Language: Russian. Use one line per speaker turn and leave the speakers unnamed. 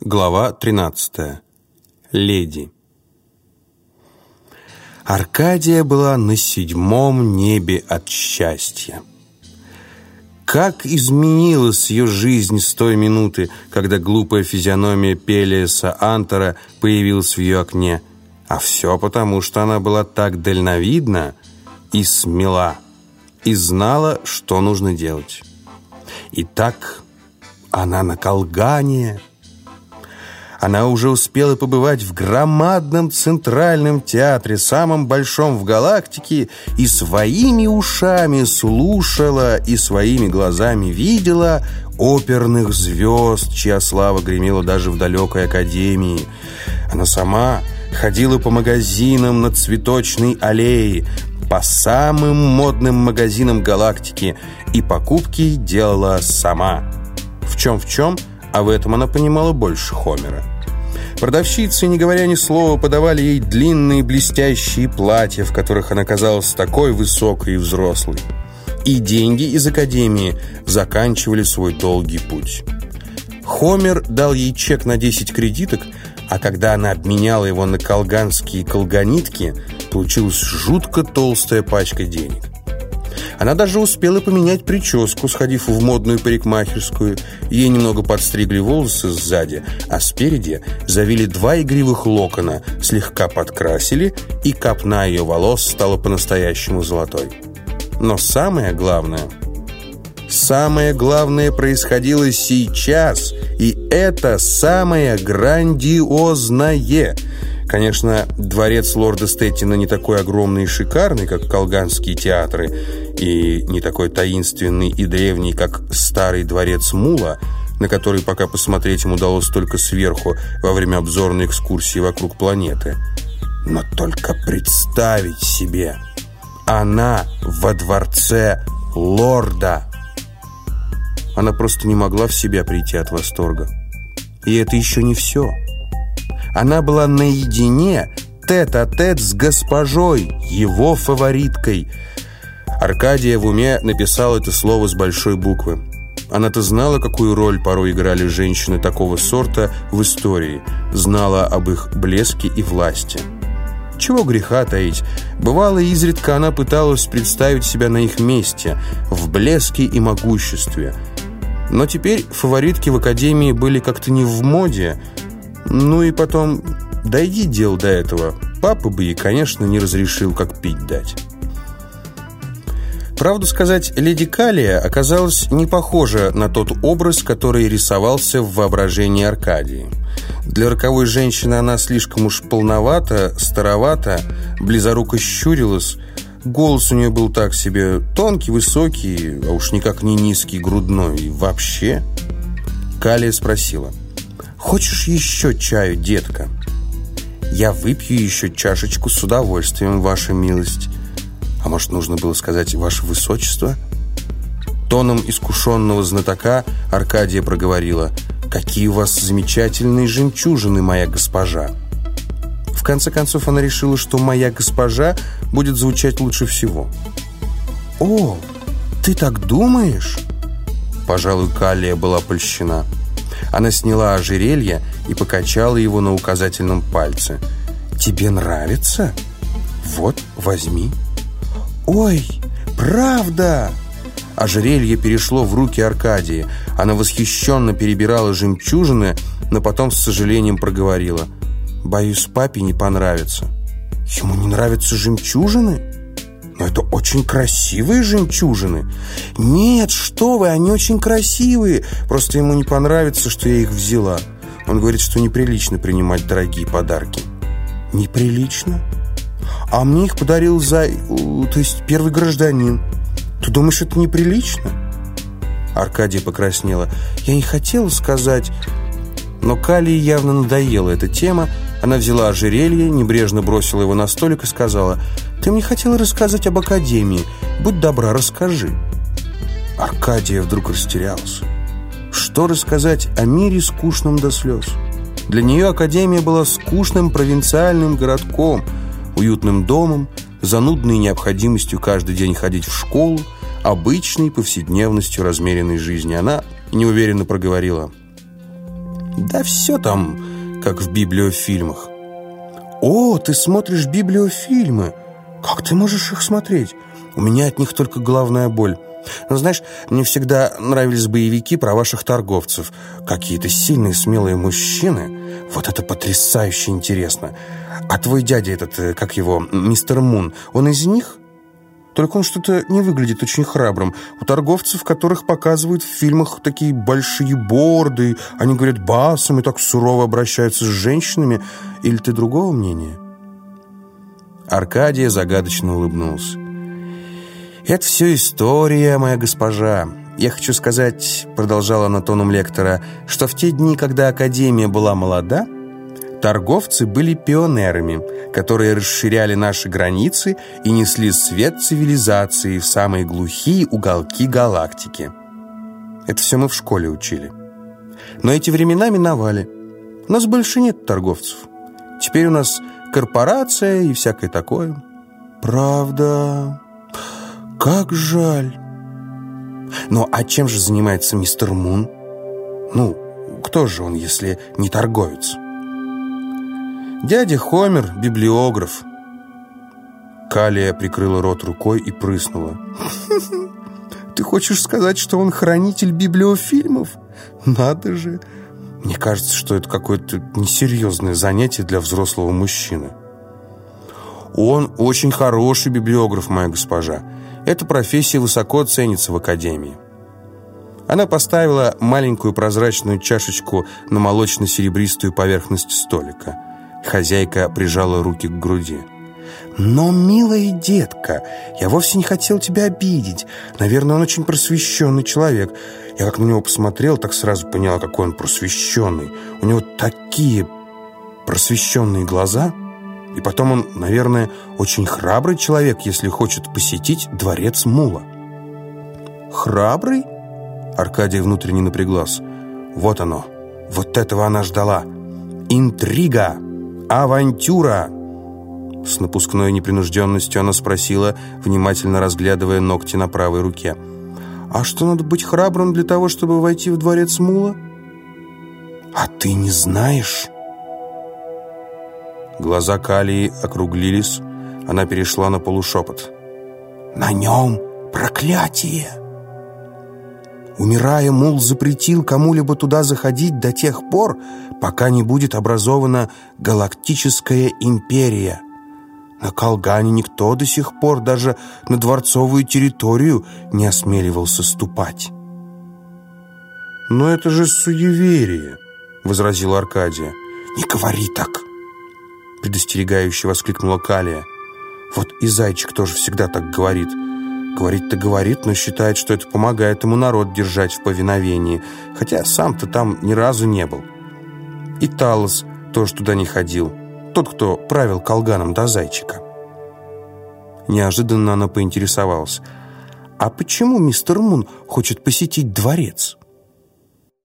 Глава 13. Леди. Аркадия была на седьмом небе от счастья. Как изменилась ее жизнь с той минуты, когда глупая физиономия Пелиаса Антера появилась в ее окне. А все потому, что она была так дальновидна и смела, и знала, что нужно делать. Итак, она на колгане она уже успела побывать в громадном центральном театре, самом большом в галактике, и своими ушами слушала и своими глазами видела оперных звезд, чья слава гремела даже в далекой академии. Она сама ходила по магазинам на цветочной аллее, по самым модным магазинам галактики, и покупки делала сама. В чем в чем – а в этом она понимала больше Хомера. Продавщицы, не говоря ни слова, подавали ей длинные блестящие платья, в которых она казалась такой высокой и взрослой. И деньги из академии заканчивали свой долгий путь. Хомер дал ей чек на 10 кредиток, а когда она обменяла его на колганские колганитки, получилась жутко толстая пачка денег. Она даже успела поменять прическу, сходив в модную парикмахерскую. Ей немного подстригли волосы сзади, а спереди завили два игривых локона, слегка подкрасили, и копна ее волос стала по-настоящему золотой. Но самое главное... Самое главное происходило сейчас, и это самое грандиозное – Конечно, дворец лорда Стеттина не такой огромный и шикарный, как колганские театры, и не такой таинственный и древний, как старый дворец Мула, на который пока посмотреть им удалось только сверху во время обзорной экскурсии вокруг планеты. Но только представить себе, она во дворце лорда. Она просто не могла в себя прийти от восторга. И это еще не все. Она была наедине, тет-а-тет -тет с госпожой, его фавориткой. Аркадия в уме написал это слово с большой буквы. Она-то знала, какую роль порой играли женщины такого сорта в истории, знала об их блеске и власти. Чего греха таить, бывало изредка она пыталась представить себя на их месте, в блеске и могуществе. Но теперь фаворитки в Академии были как-то не в моде, ну и потом, дойди дел до этого. Папа бы ей, конечно, не разрешил, как пить дать. Правду сказать, леди Калия оказалась не похожа на тот образ, который рисовался в воображении Аркадии. Для роковой женщины она слишком уж полновата, старовата, близоруко щурилась. Голос у нее был так себе тонкий, высокий, а уж никак не низкий, грудной. И вообще... Калия спросила – «Хочешь еще чаю, детка?» «Я выпью еще чашечку с удовольствием, ваша милость». «А может, нужно было сказать «ваше высочество»?» Тоном искушенного знатока Аркадия проговорила «Какие у вас замечательные жемчужины, моя госпожа!» В конце концов она решила, что «моя госпожа» будет звучать лучше всего. «О, ты так думаешь?» Пожалуй, Калия была польщена. Она сняла ожерелье и покачала его на указательном пальце. «Тебе нравится? Вот, возьми». «Ой, правда!» Ожерелье перешло в руки Аркадии. Она восхищенно перебирала жемчужины, но потом с сожалением проговорила. «Боюсь, папе не понравится». «Ему не нравятся жемчужины?» Но это очень красивые жемчужины. Нет, что вы, они очень красивые. Просто ему не понравится, что я их взяла. Он говорит, что неприлично принимать дорогие подарки. Неприлично? А мне их подарил за... То есть первый гражданин. Ты думаешь, это неприлично? Аркадия покраснела. Я не хотела сказать... Но Калии явно надоела эта тема. Она взяла ожерелье, небрежно бросила его на столик и сказала... Ты мне хотела рассказать об Академии. Будь добра, расскажи». Аркадия вдруг растерялся. Что рассказать о мире скучном до слез? Для нее Академия была скучным провинциальным городком, уютным домом, занудной необходимостью каждый день ходить в школу, обычной повседневностью размеренной жизни. Она неуверенно проговорила. Да все там, как в библиофильмах. О, ты смотришь библиофильмы. Как ты можешь их смотреть? У меня от них только головная боль. Но знаешь, мне всегда нравились боевики про ваших торговцев. Какие-то сильные, смелые мужчины. Вот это потрясающе интересно. А твой дядя этот, э, как его, мистер Мун, он из них? Только он что-то не выглядит очень храбрым. У торговцев, которых показывают в фильмах такие большие борды, они говорят басом и так сурово обращаются с женщинами. Или ты другого мнения?» Аркадия загадочно улыбнулся. «Это все история, моя госпожа. Я хочу сказать, — продолжала она тоном лектора, — что в те дни, когда Академия была молода, Торговцы были пионерами, которые расширяли наши границы и несли свет цивилизации в самые глухие уголки галактики. Это все мы в школе учили. Но эти времена миновали. У нас больше нет торговцев. Теперь у нас корпорация и всякое такое. Правда? Как жаль. Ну, а чем же занимается мистер Мун? Ну, кто же он, если не торговец? Дядя Хомер — библиограф. Калия прикрыла рот рукой и прыснула. «Ты хочешь сказать, что он хранитель библиофильмов? Надо же! Мне кажется, что это какое-то несерьезное занятие для взрослого мужчины». «Он очень хороший библиограф, моя госпожа. Эта профессия высоко ценится в академии». Она поставила маленькую прозрачную чашечку на молочно-серебристую поверхность столика – Хозяйка прижала руки к груди. «Но, милая детка, я вовсе не хотел тебя обидеть. Наверное, он очень просвещенный человек. Я как на него посмотрел, так сразу поняла, какой он просвещенный. У него такие просвещенные глаза. И потом он, наверное, очень храбрый человек, если хочет посетить дворец Мула». «Храбрый?» Аркадий внутренне напряглась. «Вот оно. Вот этого она ждала. Интрига!» «Авантюра!» С напускной непринужденностью она спросила, внимательно разглядывая ногти на правой руке. «А что, надо быть храбрым для того, чтобы войти в дворец Мула?» «А ты не знаешь?» Глаза Калии округлились, она перешла на полушепот. «На нем проклятие!» Умирая, Мул запретил кому-либо туда заходить до тех пор, пока не будет образована галактическая империя. На Колгане никто до сих пор даже на дворцовую территорию не осмеливался ступать. «Но это же суеверие», — возразила Аркадия. «Не говори так!» — предостерегающе воскликнула Калия. «Вот и Зайчик тоже всегда так говорит». Говорит-то говорит, но считает, что это помогает ему народ держать в повиновении, хотя сам-то там ни разу не был. И Талос тоже туда не ходил, тот, кто правил колганом до зайчика. Неожиданно она поинтересовалась, а почему мистер Мун хочет посетить дворец?